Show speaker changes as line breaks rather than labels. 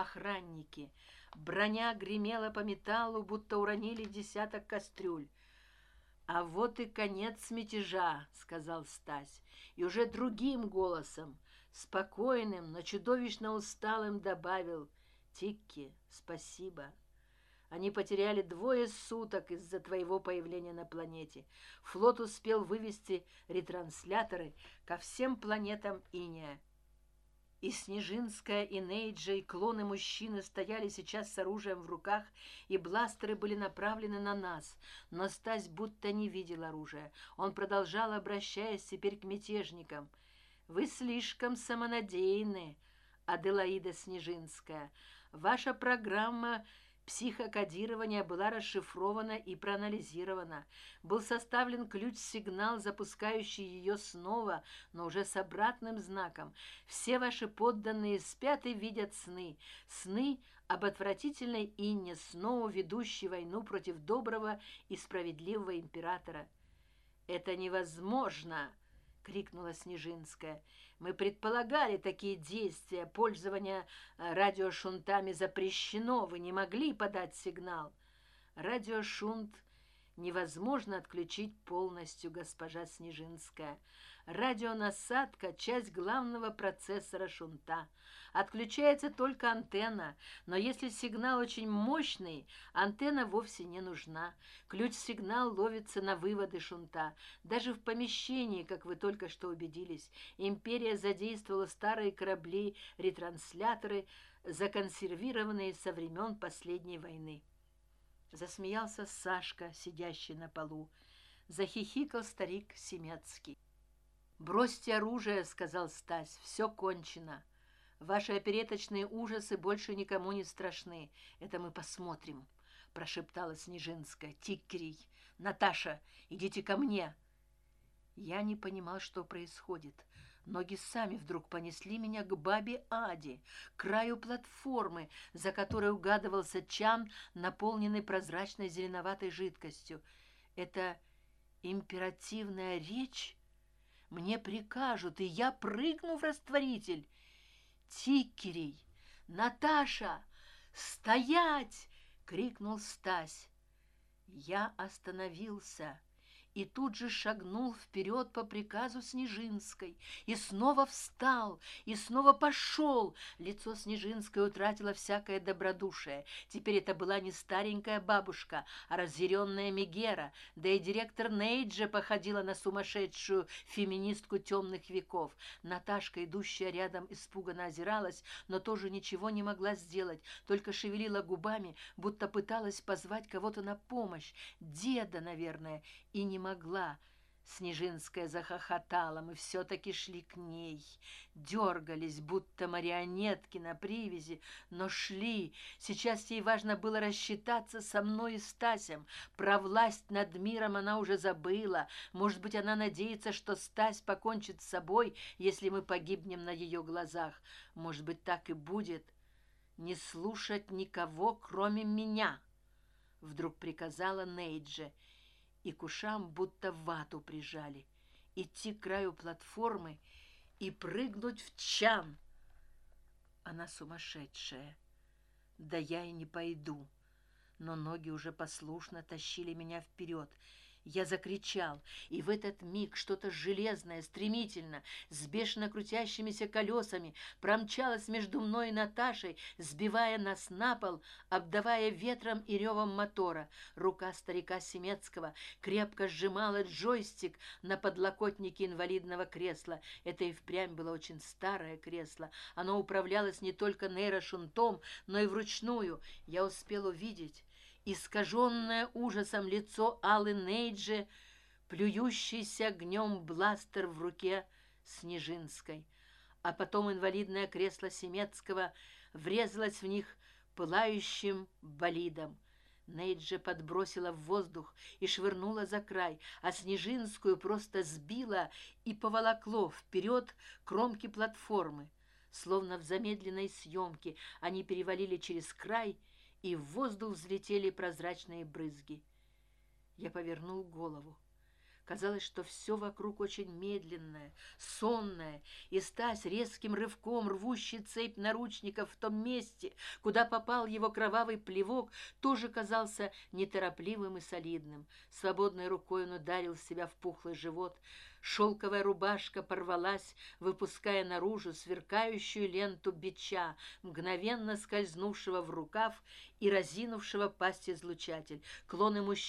охранники. Броня гремела по металлу будто уронили десяток кастрюль. А вот и конец мятежа сказал стась. И уже другим голосом спокойным но чудовищно усталым добавил тикки спасибо. Они потеряли двое суток из за твоего появления на планете. Флот успел вывести ретрансляторы ко всем планетам иния и снежинская и нейджа и клоны мужчины стояли сейчас с оружием в руках и бластеры были направлены на нас. Но стась будто не видел оружия. Он продолжал обращаясь теперь к мятежникам. Вы слишком самонадеянны аделаида снежинская. Ваша программа психокодирования была расшифрована и проанализирована. Был составлен ключ сигнал запускающий ее снова но уже с обратным знаком. Все ваши подданные спят и видят сны. Сны об отвратительной инне снова ведущей войну против доброго и справедливого императора. Это невозможно крикнула снежинская. Мы предполагали такие действия. Пользование э, радиошунтами запрещено. Вы не могли подать сигнал радиошунт невозможно отключить полностью госпожа снежинская. Радионасадка часть главного процессора шунта. Отключается только антенна но если сигнал очень мощный антенна вовсе не нужна. Ключ сигнал ловится на выводы шунта даже в помещении как вы только что убедились. Империя задействовала старые корабли ретрансляторы законсервированные со времен последней войны засмеялся сашка сидящий на полу. Захихикал старик семецкий. Бросьте оружие сказал стась все кончено. Ваши опереточные ужасы больше никому не страшны. Это мы посмотрим прошептала снежинская. Тикерей наташа идите ко мне я не понимал что происходит. Ноги сами вдруг понесли меня к бабе аде краю платформы за которой угадывался чан наполненный прозрачной зеленоватой жидкостью. Это императивная речь? Мне прикажут и я прыгну в растворитель. Тикерей! Наташа! Стоять крикнул стась. Я остановился и тут же шагнул вперед по приказу снежинской и снова встал и снова пошел. Лицо снежинской утратило всякое добродушие. Теперь это была не старенькая бабушка а разъяренная мегера да и директор нейджа походила на сумасшедшую феминистку темных веков. Наташка идущая рядом испуганно озиралась но тоже ничего не могла сделать только шевелила губами будто пыталась позвать кого то на помощь. Деда наверное и не могла снежинская захохотала мы все таки шли к ней. Дергались будто марионетки на привязи но шли. Сейчас ей важно было рассчитаться со мной и стасем. Про власть над миром она уже забыла. Может быть она надеется что стась покончит с собой если мы погибнем на ее глазах. Может быть так и будет. Не слушать никого кроме меня вдруг приказала нейджи и к ушам будто вату прижали идти к краю платформы и прыгнуть в чан. Она сумасшедшая. Да я и не пойду но ноги уже послушно тащили меня вперед я закричал и в этот миг что то железное стремительно с бешено крутящимися колесами промчалось между мной и наташей сбивая нас на пол обдавая ветром и ревом мотора. Рука старика семецкого крепко сжимала джойстик на подлокотнике инвалидного кресла. Это и впрямь было очень старое кресло. Оно управлялось не только нейрошунтом но и вручную. Я успел увидеть искаженное ужасом лицо аллы нейджи плюющийся огнем бластер в руке снежинской. А потом инвалидное кресло семецкого врезалось в них пылающим болидом. Нейджи подбросила в воздух и швырнула за край а снежинскую просто сбила и поволокло вперед кромки платформы. Словно в замедленной съемке они перевалили через край и в воздух взлетели прозрачные брызги. Я повернул голову Казалось, что все вокруг очень медленное, сонное, и Стась резким рывком, рвущий цепь наручников в том месте, куда попал его кровавый плевок, тоже казался неторопливым и солидным. Свободной рукой он ударил себя в пухлый живот. Шелковая рубашка порвалась, выпуская наружу сверкающую ленту бича, мгновенно скользнувшего в рукав и разинувшего пасть излучатель. Клоны мужчин